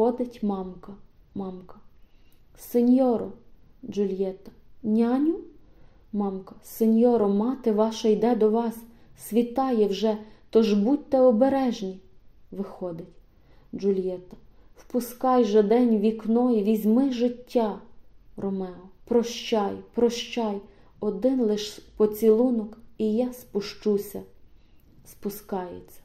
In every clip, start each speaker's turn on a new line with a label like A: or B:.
A: Входить мамка, мамка. Сеньоро, Джульєта, няню? Мамка, сеньоро, мати ваша йде до вас, світає вже, тож будьте обережні. Виходить. Джульєта, впускай же день вікно і візьми життя. Ромео, прощай, прощай, один лиш поцілунок, і я спущуся. Спускається.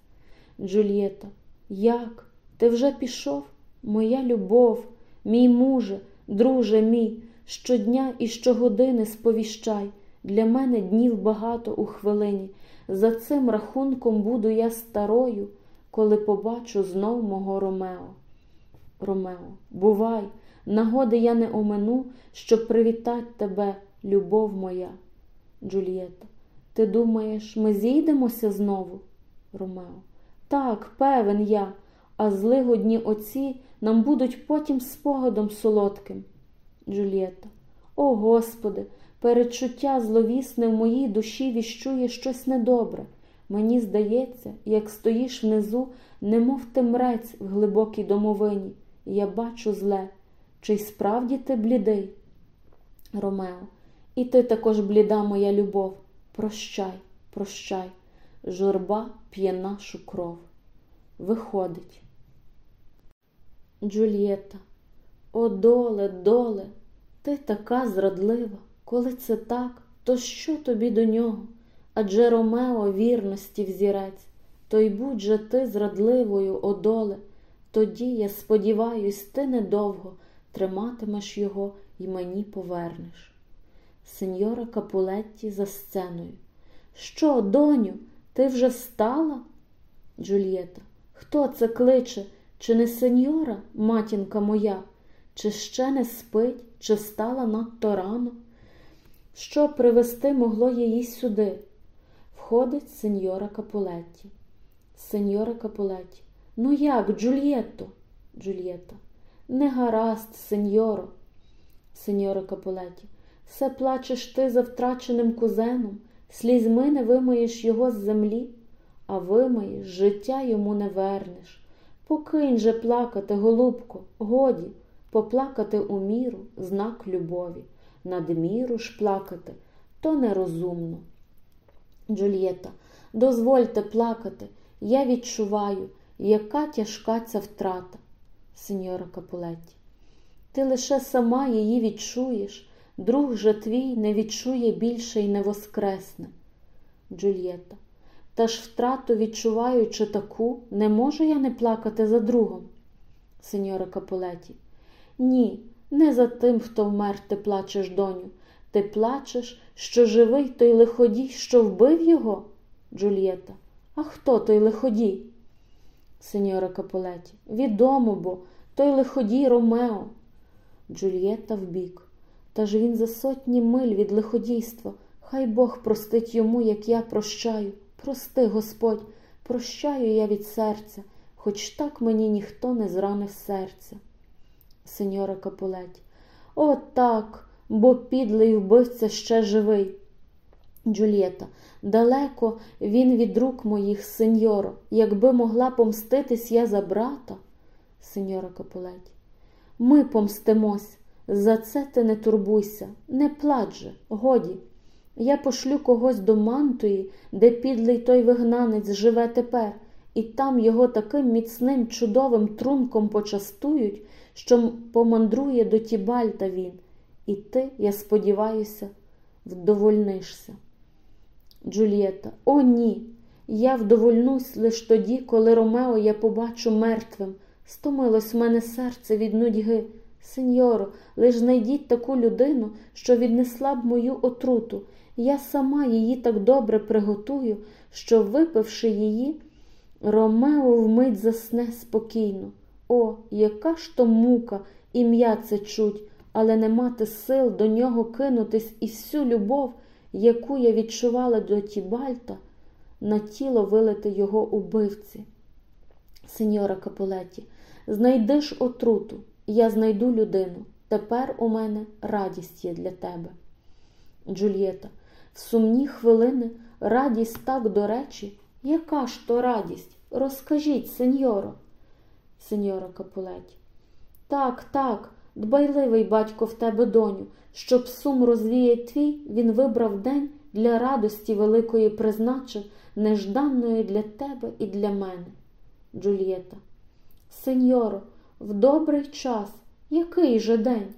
A: Джульєта, як? Ти вже пішов? Моя любов, мій муже, друже мій, щодня і щогодини сповіщай. Для мене днів багато у хвилині. За цим рахунком буду я старою, коли побачу знов мого Ромео. Ромео, бувай, нагоди я не омину, щоб привітать тебе, любов моя. Джульєта, ти думаєш, ми зійдемося знову? Ромео, так, певен я, а злигодні оці нам будуть потім спогадом солодким. Джульєта, о Господи, передчуття зловісне в моїй душі віщує щось недобре. Мені здається, як стоїш внизу, немов ти мрець в глибокій домовині, я бачу зле. Чи й справді ти блідий? Ромео, і ти також бліда, моя любов. Прощай, прощай, журба п'є нашу кров. Виходить. Джульєта, о, доле, доле, ти така зрадлива. Коли це так, то що тобі до нього? Адже Ромео вірності взірець, то й будь же ти зрадливою, о доле, тоді, я сподіваюсь, ти недовго триматимеш його і мені повернеш. Сеньора Капулетті за сценою. Що, доню, ти вже встала? Джульєта, хто це кличе? Чи не сеньора, матінка моя, чи ще не спить, чи встала надто рано? Що привести могло її сюди? Входить сеньора Капулетті. Сеньора Капулетті. Ну як, Джульєтто? Джульєта. Не гаразд, сеньоро. Сеньора Капулетті. Все плачеш ти за втраченим кузеном, слізьми не вимиєш його з землі, а вимиєш, життя йому не вернеш. Покинь же плакати, голубко, годі, поплакати у міру знак любові, надміру ж плакати то нерозумно. Джульєта, дозвольте плакати, я відчуваю, яка тяжка ця втрата, сеньора Капулетті. Ти лише сама її відчуєш, друг же твій не відчує більше й не воскресне. Джульєта, та ж втрату відчуваючи таку, не можу я не плакати за другом. Сеньора Капулеті. Ні, не за тим, хто вмер, ти плачеш, доню. Ти плачеш, що живий той лиходій, що вбив його? Джульєта. А хто той лиходій? Сеньора Капулеті. Відомо бо, той лиходій Ромео. Джульєта вбік. Та ж він за сотні миль від лиходійства. Хай Бог простить йому, як я прощаю. Прости, Господь, прощаю я від серця, хоч так мені ніхто не зранив серця. Сеньора Капулеті. О, так, бо підлий вбивця ще живий. Джульєта, далеко він від рук моїх, сеньоро, якби могла помститись я за брата. Сеньора Капулеті. Ми помстимось. За це ти не турбуйся, не плач же, годі. Я пошлю когось до Мантуї, де підлий той вигнанець живе тепер, і там його таким міцним чудовим трунком почастують, що помандрує до Тібальта він, і ти, я сподіваюся, вдовольнишся. Джульєта, о, ні. Я вдовольнусь лиш тоді, коли Ромео я побачу мертвим. Стомилось в мене серце від нудьги. Сеньоро, лиш знайдіть таку людину, що віднесла б мою отруту. Я сама її так добре приготую, що, випивши її, Ромео вмить засне спокійно. О, яка ж то мука, ім'я це чуть, але не мати сил до нього кинутись і всю любов, яку я відчувала до Тібальта, на тіло вилити його убивці. Сеньора Капулеті, знайди ж отруту, я знайду людину. Тепер у мене радість є для тебе. Джульєта, в сумні хвилини радість так до речі. Яка ж то радість? Розкажіть, сеньоро. Сеньора Капулеті. Так, так, дбайливий батько в тебе, доню, щоб сум розвіє твій, він вибрав день для радості великої призначив, нежданної для тебе і для мене. Джульєта. Сеньоро, в добрий час, який же день?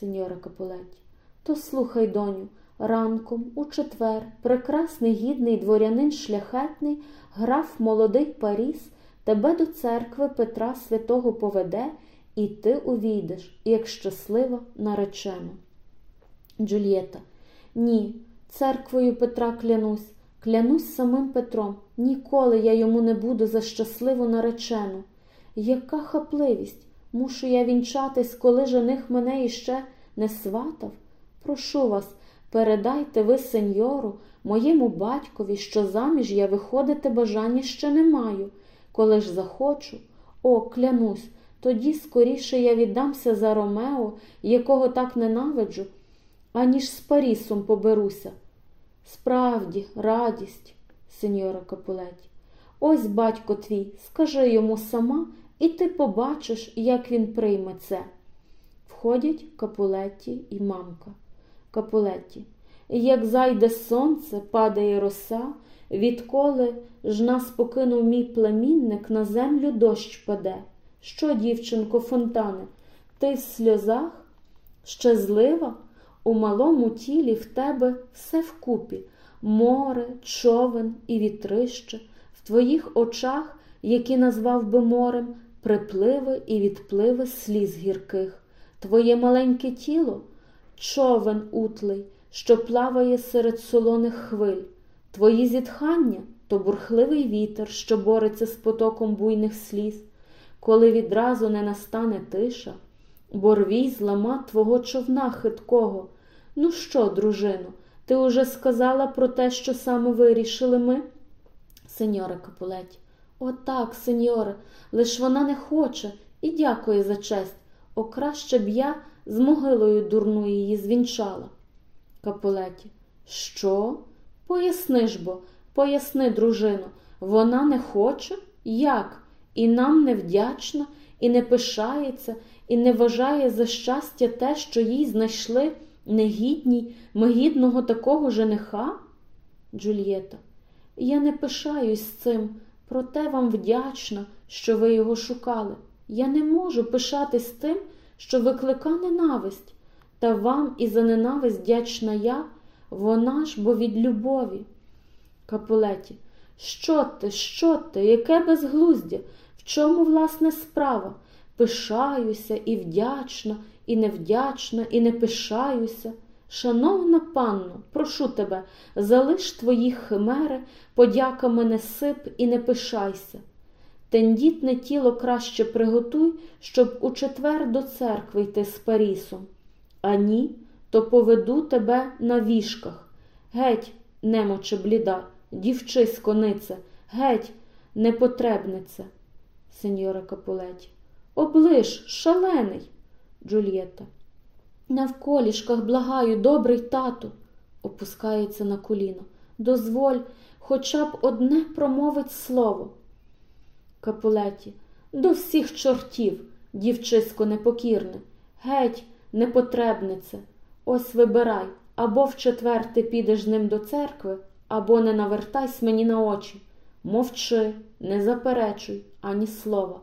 A: Сеньора Капулетті. То слухай, доню, ранком, у четвер, прекрасний гідний дворянин шляхетний, граф молодий Паріс, тебе до церкви Петра Святого поведе, і ти увійдеш, як щаслива наречена. Джульєта. Ні, церквою Петра клянусь, клянусь самим Петром, ніколи я йому не буду за щасливу наречену. Яка хапливість! Мушу я вінчатись, коли жених мене іще не сватав? Прошу вас, передайте ви, сеньору, моєму батькові, що заміж я виходити бажання ще не маю. Коли ж захочу, о, клянусь, тоді скоріше я віддамся за Ромео, якого так ненавиджу, аніж з Парісом поберуся. Справді, радість, сеньора Капулеті. Ось батько твій, скажи йому сама, і ти побачиш, як він прийме це. Входять Капулетті і мамка. Капулетті. Як зайде сонце, падає роса, відколи ж нас покинув мій племінник, на землю дощ паде. Що, дівчинко, фонтане, ти в сльозах? Щаслива? У малому тілі в тебе все вкупі, море, човен і вітрище, в твоїх очах, які назвав би морем, припливи і відпливи сліз гірких. Твоє маленьке тіло човен утлий, що плаває серед солоних хвиль, твої зітхання то бурхливий вітер, що бореться з потоком буйних сліз, коли відразу не настане тиша, борвій злама твого човна хиткого. Ну що, дружино, ти уже сказала про те, що саме вирішили ми? Сеньора Капулеті. О, так, сеньоре, лиш вона не хоче і дякує за честь. О, краще б я з могилою дурну її звінчала. Капулеті. Що? Поясни ж бо, поясни, дружино, вона не хоче? Як? І нам не вдячна, і не пишається, і не вважає за щастя те, що їй знайшли негідній, мигідного такого жениха? Джульєта. Я не пишаюсь цим, проте вам вдячна, що ви його шукали. Я не можу пишатись тим, що виклика ненависть, та вам і за ненависть вдячна я, вона ж бо від любові. Капулеті, що ти, що ти, яке безглуздя? В чому, власне, справа? Пишаюся і вдячна, і невдячна, і не пишаюся. Шановна панно, прошу тебе, залиш твої химери, подяка мене сип і не пишайся. Тендітне тіло краще приготуй, щоб у четвер до церкви йти з Парісом. А ні, то поведу тебе на вішках. Геть, немоче бліда, дівчисько нице, геть, непотребнице. Сеньора Капулеті. Оближ, шалений, Джульєта. Навколішках, благаю, добрий тату, опускається на коліно. Дозволь, хоча б одне промовить слово. Капулеті, до всіх чортів, дівчисько непокірне, геть, непотребнице. Ось вибирай, або в четвер ти підеш ним до церкви, або не навертайся мені на очі. Мовчи, не заперечуй ані слова.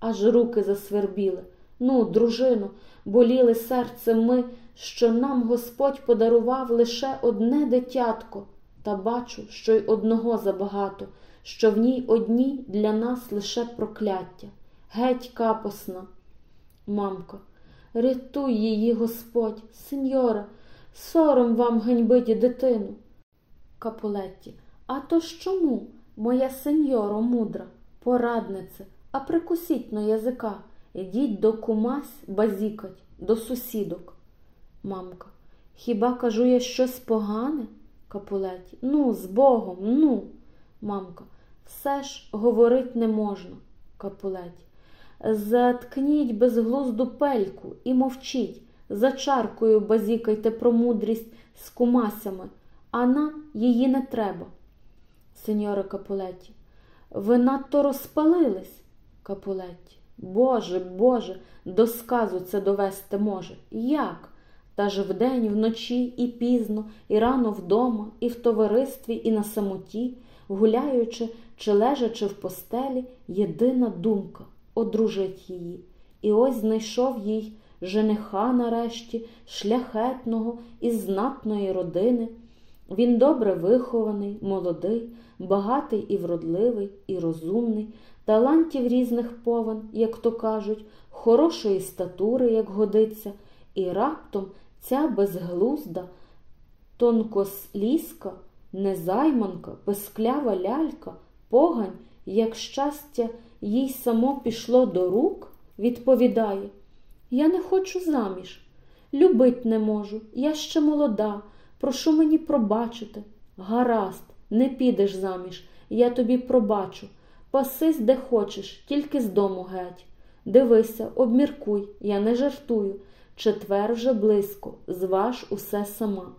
A: Аж руки засвербіли. Ну, дружино, боліли серцем ми, що нам Господь подарував лише одне дитятко, та бачу, що й одного забагато, що в ній одній для нас лише прокляття. Геть капосна. Мамка, рятуй її, Господь, сеньора, сором вам ганьбить дитину. Капулетті, а то ж чому, моя сеньоро мудра, пораднице, а прикусіть на язика. Ідіть до кумась базікать, до сусідок. Мамка. Хіба кажу я щось погане? Капулеті. Ну, з Богом, ну. Мамка. Все ж говорить не можна. Капулеті. Заткніть безглузду пельку і мовчіть. За чаркою базікайте про мудрість з кумасями, а нам її не треба. Сеньора Капулеті. Ви надто розпалились, Капулеті. Боже, Боже, до сказу це довести може. Як? Та ж вдень, вночі, і пізно, і рано вдома, і в товаристві, і на самоті, гуляючи чи лежачи в постелі, єдина думка одружить її. І ось знайшов їй жениха нарешті, шляхетного із знатної родини. Він добре вихований, молодий, багатий і вродливий, і розумний, талантів різних повен, як то кажуть, хорошої статури, як годиться, і раптом ця безглузда, тонкослізка, незайманка, песклява лялька, погань, як щастя, їй само пішло до рук, відповідає Я не хочу заміж, любить не можу, я ще молода, прошу мені пробачити. Гаразд, не підеш заміж, я тобі пробачу. Пасись, де хочеш, тільки з дому геть. Дивися, обміркуй, я не жартую. Четвер вже близько, зваж усе сама.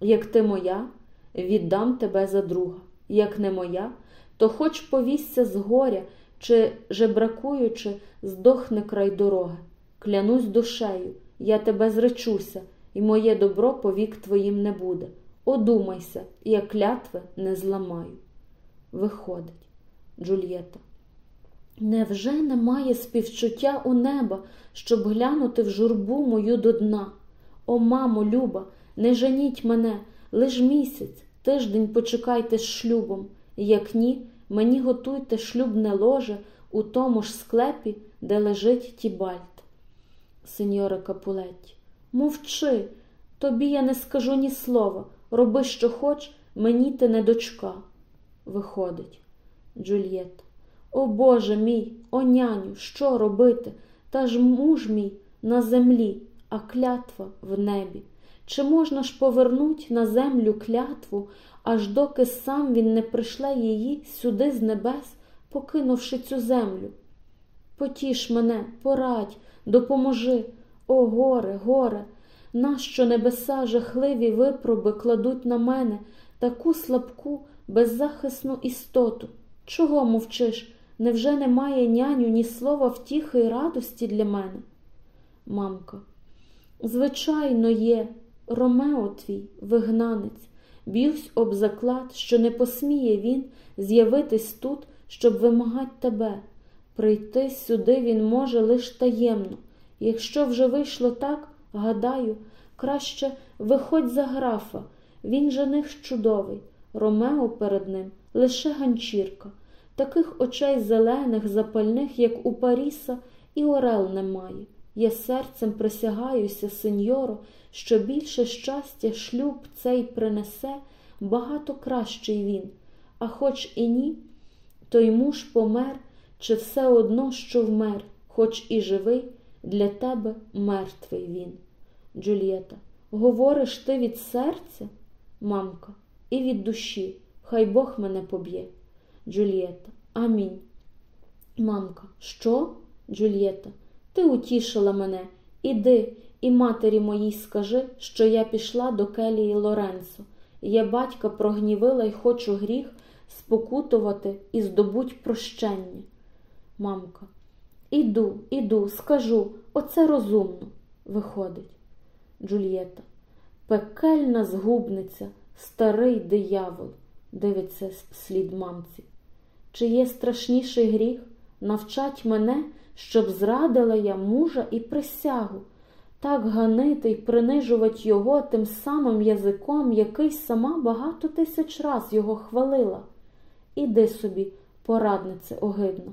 A: Як ти моя, віддам тебе за друга. Як не моя, то хоч повісся з горя, чи, жебракуючи, здохне край дороги. Клянусь душею, я тебе зречуся, і моє добро повік твоїм не буде. Одумайся, я клятви не зламаю. Виходить, Джульєта. Невже немає співчуття у неба, щоб глянути в журбу мою до дна? О, мамо, люба, не женіть мене, лиш місяць, тиждень почекайте з шлюбом, як ні, мені готуйте шлюбне ложе у тому ж склепі, де лежить Тібальт. Сеньора Капулетті, мовчи, тобі я не скажу ні слова. Роби, що хоч, мені ти не дочка. Виходить, Джульєта. О Боже мій, о няню, що робити? Та ж муж мій на землі, а клятва в небі. Чи можна ж повернуть на землю клятву, аж доки сам він не пришле її сюди з небес, покинувши цю землю? Потіш мене, порадь, допоможи, о горе, горе, нащо небеса жахливі випроби кладуть на мене таку слабку, беззахисну істоту? Чого мовчиш? Невже немає няню ні слова втіхи й радості для мене? Мамка, звичайно, є, Ромео твій, вигнанець, б'юсь об заклад, що не посміє він з'явитись тут, щоб вимагати тебе. Прийти сюди він може лиш таємно. Якщо вже вийшло так, гадаю, краще виходь за графа, він жених чудовий, Ромео перед ним лише ганчірка. Таких очей зелених, запальних, як у Паріса, і Орел немає. Я серцем присягаюся, сеньоро, що більше щастя шлюб цей принесе, багато кращий він. А хоч і ні, той муж помер, чи все одно, що вмер, хоч і живий, для тебе мертвий він. Джульєта, говориш ти від серця, мамка, і від душі, хай Бог мене поб'є. Джульєта. Амінь. Мамка, що? Джульєта, ти утішила мене. Іди і матері моїй скажи, що я пішла до келії Лоренцо. Я батька прогнівила й хочу гріх спокутувати і здобуть прощення. Мамка, іду, іду, скажу, оце розумно. Виходить. Джульєта, пекельна згубниця, старий диявол, дивиться слід мамці. Чи є страшніший гріх? Навчать мене, щоб зрадила я мужа і присягу, так ганити й принижувати його тим самим язиком, який сама багато тисяч раз його хвалила. Іди собі, пораднице огидно.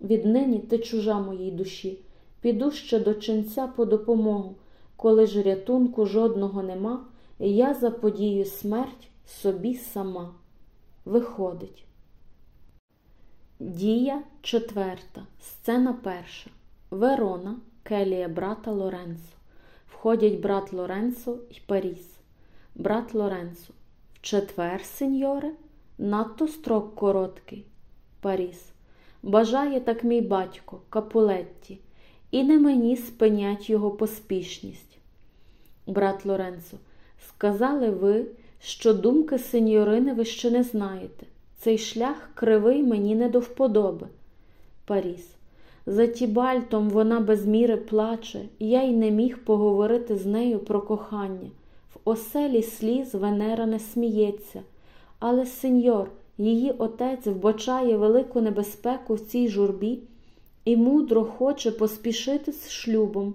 A: Віднині ти чужа моїй душі. Піду ще до ченця по допомогу. Коли ж рятунку жодного нема, я заподію смерть собі сама. Виходить. Дія четверта. Сцена перша. Верона, келія брата Лоренцо. Входять брат Лоренцо і Паріс. Брат Лоренцо. В четвер, сеньоре, надто строк короткий. Паріс. Бажає так мій батько, Капулетті, і не мені спинять його поспішність. Брат Лоренцо. Сказали ви, що думки сеньорини ви ще не знаєте. Цей шлях кривий мені не до вподоби. Паріс. За Тібальтом вона без міри плаче, я й не міг поговорити з нею про кохання. В оселі сліз Венера не сміється, але сеньор, її отець вбачає велику небезпеку в цій журбі і мудро хоче поспішити з шлюбом,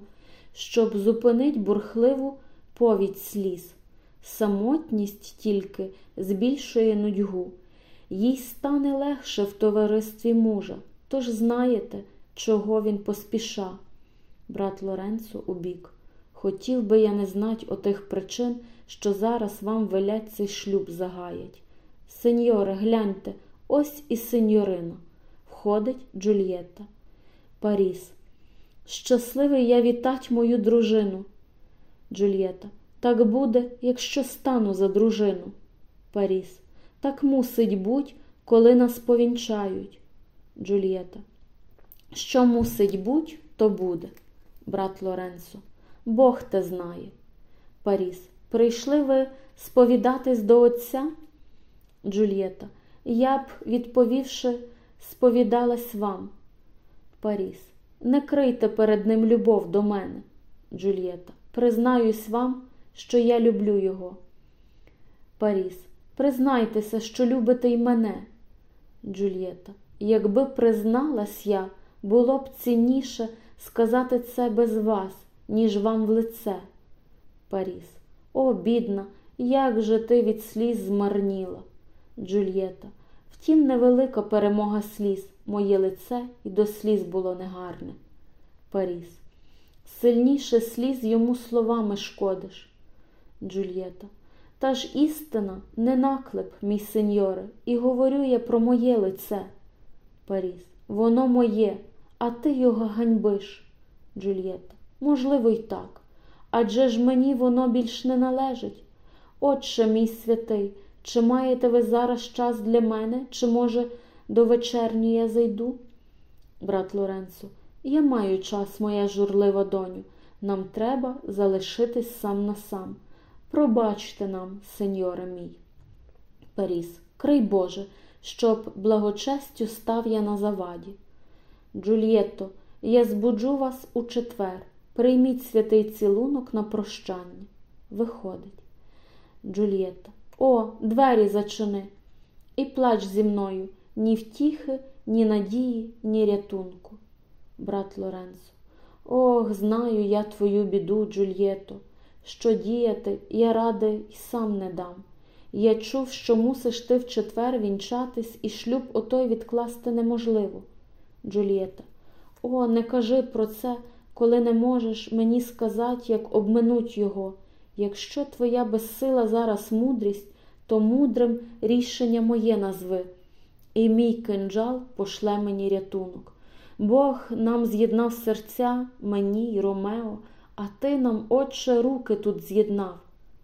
A: щоб зупинить бурхливу повідь сліз. Самотність тільки збільшує нудьгу, їй стане легше в товаристві мужа, тож знаєте, чого він поспіша. Брат Лоренцо убік. Хотів би я не знать отих причин, що зараз вам велять цей шлюб загаять. Сеньоре, гляньте, ось і сеньорина. Входить Джульєта. Паріс. Щасливий я вітать мою дружину. Джульєта. Так буде, якщо стану за дружину. Паріс. Так мусить буть, коли нас повінчають. Джульєта. Що мусить буть, то буде, брат Лоренцо. Бог те знає. Паріс. Прийшли ви сповідатись до Отця? Джульєта. Я б, відповівши, сповідалась вам. Паріс. Не крийте перед ним любов до мене. Джульєта. Признаюсь вам, що я люблю його. Паріс. Признайтеся, що любите й мене. Джульєта. Якби призналась я, було б цінніше сказати це без вас, ніж вам в лице. Паріс. О, бідна, як же ти від сліз змарніла. Джульєта. Втім, невелика перемога сліз, моє лице і до сліз було негарне. Паріс. Сильніше сліз йому словами шкодиш. Джульєта. Та ж істина не наклеп, мій сеньоре, і говорю я про моє лице. Паріс. Воно моє, а ти його ганьбиш. Джульєта. Можливо, й так. Адже ж мені воно більш не належить. Отче мій святий, чи маєте ви зараз час для мене, чи, може, до вечерні я зайду? Брат Лоренцо, я маю час, моя журлива доню. Нам треба залишитись сам на сам. Пробачте нам, сеньоре мій. Паріс, крий Боже, щоб благочестю став я на заваді. Джульєтто, я збуджу вас у четвер. Прийміть святий цілунок на прощання. Виходить. Джульєта. О, двері зачини. І плач зі мною ні втіхи, ні надії, ні рятунку. Брат Лоренцо. Ох, знаю я твою біду, Джульєто. Що діяти, я ради й сам не дам. Я чув, що мусиш ти в четвер вінчатись, і шлюб отой відкласти неможливо. Джульєта. О, не кажи про це, коли не можеш мені сказати, як обминуть його. Якщо твоя безсила зараз мудрість, то мудрим рішення моє назви, і мій кинджал пошле мені рятунок. Бог нам з'єднав серця, мені й Ромео, а ти нам, Отче, руки тут з'єднав.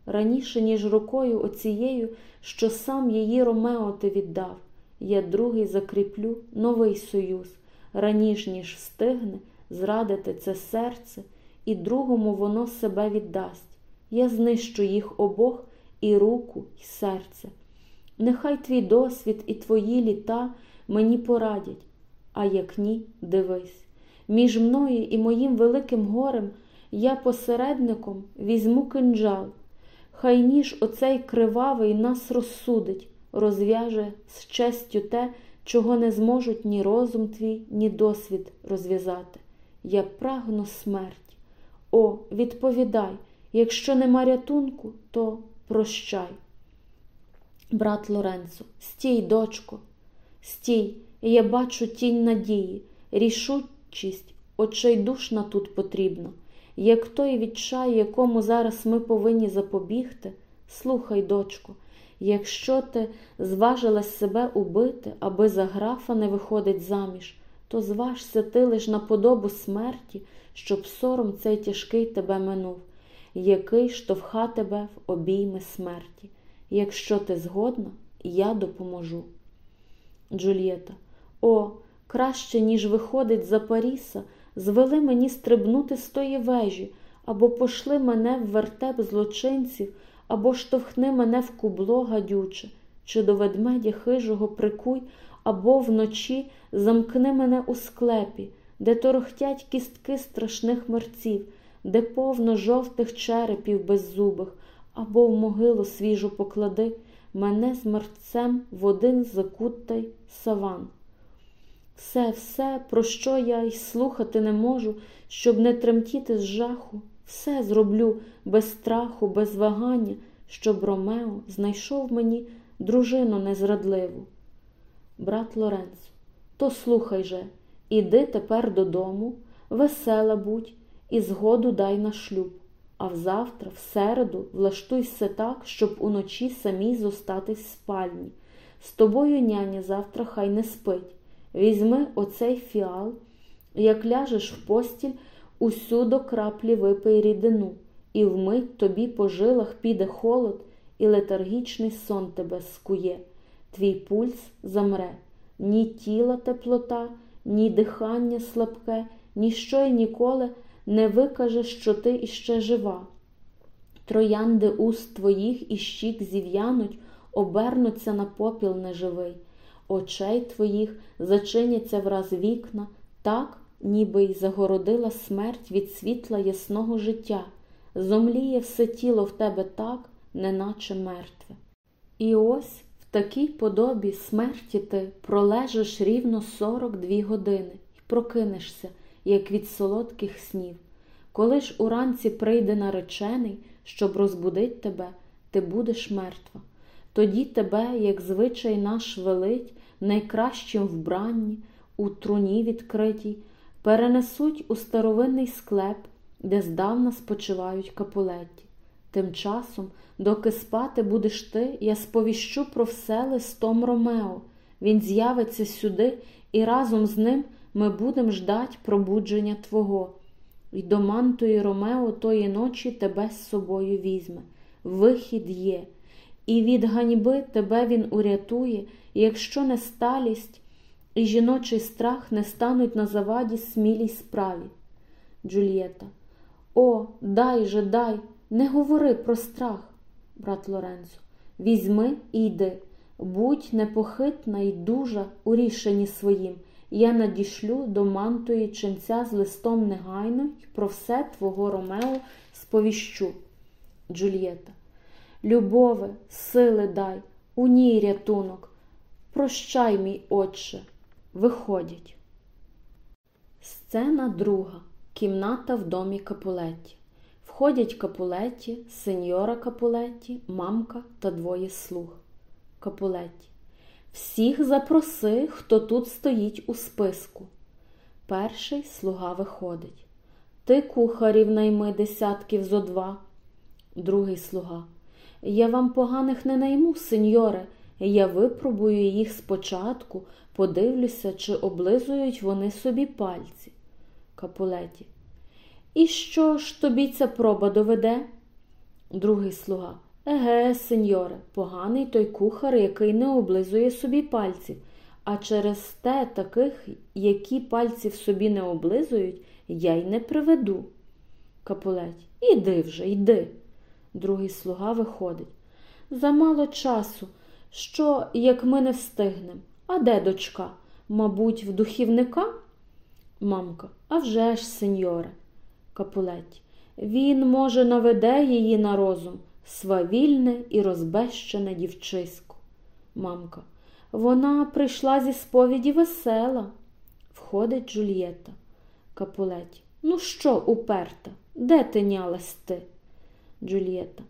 A: Раніше, ніж рукою оцією, що сам її Ромео ти віддав. Я другий закріплю новий союз, раніш ніж встигне зрадити це серце, і другому воно себе віддасть. Я знищу їх обох і руку, і серце. Нехай твій досвід і твої літа мені порадять, а як ні, дивись. Між мною і моїм великим горем я посередником візьму кинджал. Хай ніж оцей кривавий нас розсудить, розв'яже з честю те, чого не зможуть ні розум твій, ні досвід розв'язати. Я прагну смерть. О, відповідай, якщо нема рятунку, то прощай. Брат Лоренцо, стій, дочко, стій, я бачу тінь надії, рішучість, очайдушна тут потрібна. Як той відчай, якому зараз ми повинні запобігти, слухай, дочко, якщо ти зважилась себе убити, аби за графа не виходить заміж, то зважся ти лиш на подобу смерті, щоб сором цей тяжкий тебе минув, який штовха тебе в обійми смерті. Якщо ти згодна, я допоможу. Джульєта, о, краще, ніж виходить за Паріса, звели мені стрибнути з тої вежі, або пошли мене в вертеп злочинців, або штовхни мене в кубло гадюче, чи до ведмедя хижого прикуй, або вночі замкни мене у склепі, де торохтять кістки страшних мерців, де повно жовтих черепів беззубих, або в могилу свіжу поклади мене з мерцем в один закуттай саван. Все, все, про що я й слухати не можу, щоб не тремтіти з жаху, все зроблю без страху, без вагання, щоб Ромео знайшов мені дружину незрадливу. Брат Лоренцо, то слухай же, іди тепер додому, весела будь, і згоду дай на шлюб, а взавтра, в середу, влаштуй все так, щоб уночі самій зостатись в спальні. З тобою няня завтра хай не спить. Візьми оцей фіал, як ляжеш в постіль, усю до краплі випий рідину, і вмить тобі по жилах піде холод, і летаргічний сон тебе скує. Твій пульс замре, ні тіла теплота, ні дихання слабке, ніщо й ніколи не викаже, що ти іще жива. Троянди уст твоїх і щік зів'януть, обернуться на попіл неживий очей твоїх зачиняться враз вікна, так, ніби й загородила смерть від світла ясного життя, зомліє все тіло в тебе так, неначе мертве. І ось в такій подобі смерті ти пролежиш рівно сорок дві години і прокинешся, як від солодких снів. Коли ж уранці прийде наречений, щоб розбудить тебе, ти будеш мертва. Тоді тебе, як звичай наш велить, найкращим вбранні, у труні відкритій, перенесуть у старовинний склеп, де здавна спочивають капулеті. Тим часом, доки спати будеш ти, я сповіщу про все листом Ромео. Він з'явиться сюди, і разом з ним ми будем ждать пробудження Твого. І до мантої Ромео тої ночі тебе з собою візьме. Вихід є і від ганьби тебе він урятує, якщо не сталість і жіночий страх не стануть на заваді смілій справі. Джульєта. О, дай же, дай, не говори про страх, брат Лоренцо. Візьми і йди, будь непохитна і дужа у рішенні своїм. Я надішлю до мантої ченця з листом негайно й про все твого Ромео сповіщу. Джульєта. Любове, сили дай, у ній рятунок. Прощай, мій отче, виходять. Сцена друга. Кімната в домі Капулетті. Входять Капулетті, сеньора Капулетті, мамка та двоє слуг. Капулетті. Всіх запроси, хто тут стоїть у списку. Перший слуга виходить. Ти кухарів найми десятків зо два. Другий слуга. Я вам поганих не найму, сеньоре. Я випробую їх спочатку, подивлюся, чи облизують вони собі пальці. Капулеті. І що ж тобі ця проба доведе? Другий слуга. Еге, сеньоре, поганий той кухар, який не облизує собі пальців, а через те таких, які пальців собі не облизують, я й не приведу. Капулеті. Іди вже, йди. Другий слуга виходить. Замало часу. Що, як ми не встигнем? А де дочка? Мабуть, в духівника? Мамка, «А вже ж, сеньоре. Капулеті. Він, може, наведе її на розум, свавільне і розбещене дівчисько. Мамка. Вона прийшла зі сповіді весела. Входить Джульєта. Капулеті. Ну що, уперта? Де тинялась ти? Джульєта.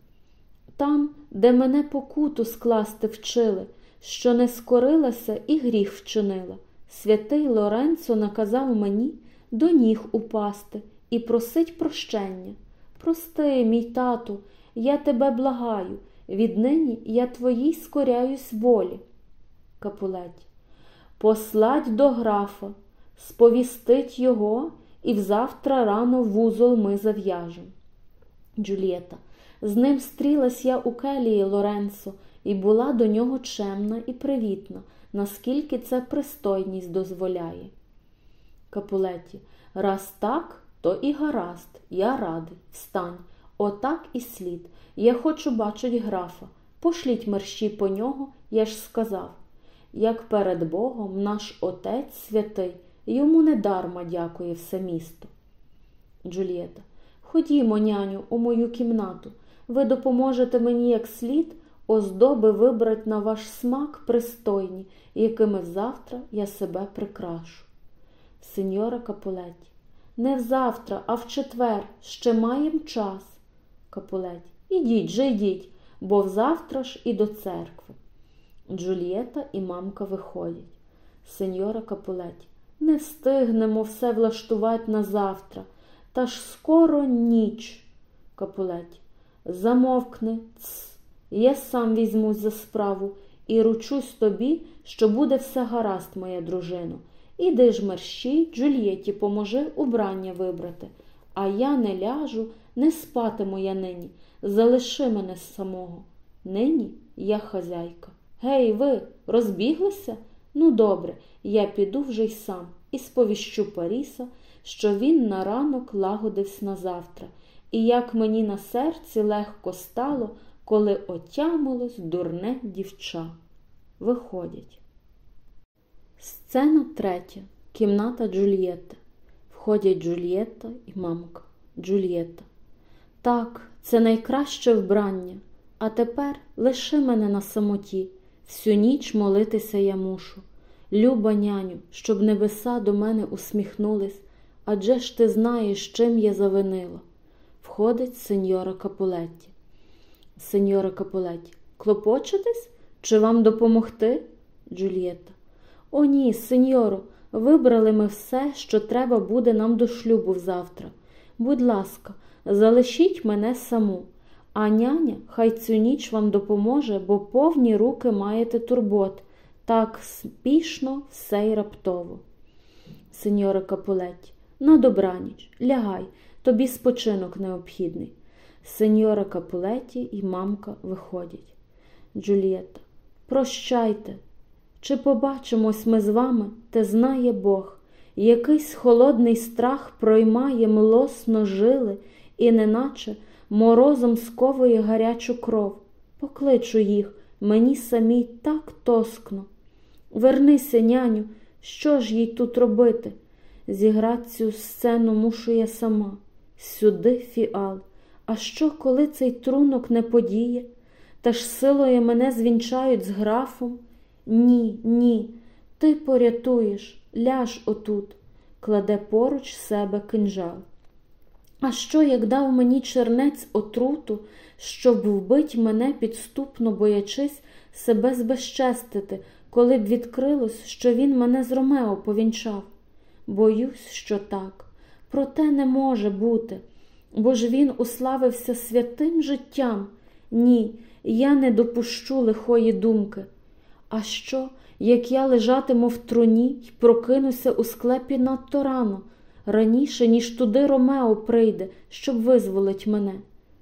A: Там, де мене покуту скласти вчили, що не скорилася і гріх вчинила. Святий Лоренцо наказав мені до ніг упасти і просить прощення. Прости, мій тату, я тебе благаю, віднині я твоїй скоряюсь волі. Капулеті. Послать до графа, сповістить його, і взавтра рано вузол ми зав'яжемо. Джульєта. З ним стрілась я у келії Лоренцо і була до нього чемна і привітна, наскільки це пристойність дозволяє. Капулеті, раз так, то і гаразд, я радий. Встань, отак і слід. Я хочу бачить графа. Пошліть мерщі по нього, я ж сказав. Як перед Богом наш Отець святий, йому недарма дякує все місто. Джульєта, ходімо, няню, у мою кімнату. Ви допоможете мені як слід оздоби вибрати на ваш смак пристойні, якими завтра я себе прикрашу. Сеньора Капулеті, не взавтра, а в четвер ще маєм час. Капулеті, ідіть же йдіть, бо взавтра ж і до церкви. Джульєта і мамка виходять. Сеньора Капулеті, не встигнемо все влаштувати на завтра, та ж скоро ніч. Капулеті, замовкни, ц. Я сам візьмусь за справу і ручусь тобі, що буде все гаразд, моя дружино. Іди ж мерщій, Джульєті, поможи убрання вибрати, а я не ляжу, не спатиму я нині. Залиши мене самого. Нині я хазяйка. Гей, ви, розбіглися? Ну, добре, я піду вже й сам і сповіщу Паріса, що він на ранок лагодився на завтра, і як мені на серці легко стало, коли отямилось дурне дівча. Виходять. Сцена третя. Кімната Джульєтти. Входять Джульєтта і мамка. Джульєтта. Так, це найкраще вбрання. А тепер лиши мене на самоті. Всю ніч молитися я мушу. Люба няню, щоб небеса до мене усміхнулись, адже ж ти знаєш, чим я завинила. Входить сеньора Капулетті. Сеньора Капулетті, клопочетесь? Чи вам допомогти? Джульєта. О, ні, сеньоро, вибрали ми все, що треба буде нам до шлюбу завтра. Будь ласка, залишіть мене саму, а няня хай цю ніч вам допоможе, бо повні руки маєте турбот, так спішно все й раптово. Сеньора Капулетті, на добраніч, лягай, тобі спочинок необхідний. Сеньора Капулеті і мамка виходять. Джульєта, прощайте. Чи побачимось ми з вами, те знає Бог. Якийсь холодний страх проймає млосно жили, і неначе морозом сковує гарячу кров. Покличу їх, мені самій так тоскно. Вернися, няню, що ж їй тут робити? Зіграти цю сцену мушу я сама. Сюди фіал. А що, коли цей трунок не подіє? Та ж силою мене звінчають з графом? Ні, ні, ти порятуєш, ляж отут, кладе поруч себе кинжал. А що, як дав мені чернець отруту, щоб вбить мене підступно боячись себе збезчестити, коли б відкрилось, що він мене з Ромео повінчав? Боюсь, що так, проте не може бути, бо ж він уславився святим життям. Ні, я не допущу лихої думки. А що, як я лежатиму в труні й прокинуся у склепі надто рано, раніше, ніж туди Ромео прийде, щоб визволить мене?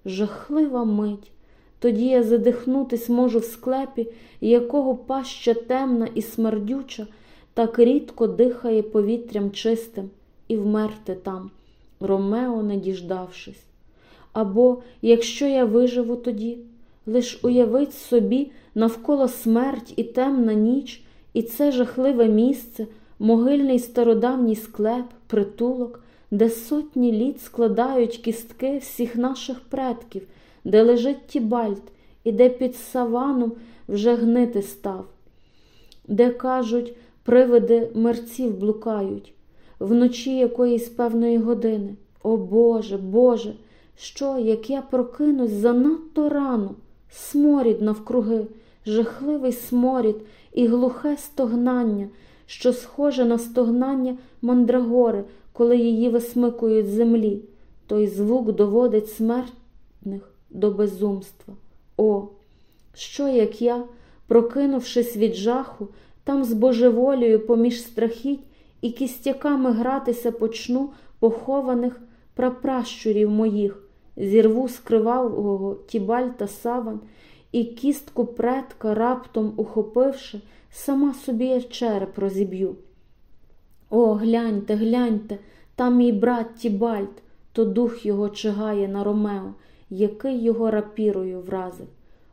A: Жахлива мить. Тоді я задихнутись можу в склепі, якого паща темна і смердюча, так рідко дихає повітрям чистим, і вмерти там, Ромео не діждавшись. Або, якщо я виживу тоді, лиш уявить собі навколо смерть і темна ніч, і це жахливе місце, могильний стародавній склеп, притулок, де сотні літ складають кістки всіх наших предків, де лежить Тібальт, і де під саваном вже гнити став, де, кажуть, привиди мерців блукають, вночі якоїсь певної години. О Боже, Боже, що, як я прокинусь занадто рано, сморід навкруги, жахливий сморід і глухе стогнання, що схоже на стогнання мандрагори, коли її висмикують з землі. Той звук доводить смертних до безумства. О, що як я, прокинувшись від жаху, там з божеволію поміж страхіть і кістяками гратися почну похованих прапращурів моїх, зірву з кривавого тібальта саван і кістку предка, раптом ухопивши, сама собі я череп розіб'ю. О, гляньте, гляньте, там мій брат Тібальт, то дух його чигає на Ромео, який його рапірою вразив.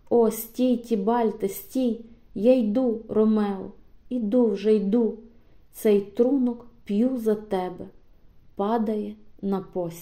A: О, стій, Тібальте, стій, я йду, Ромео, іду вже йду. Цей трунок п'ю за тебе, падає на постіль.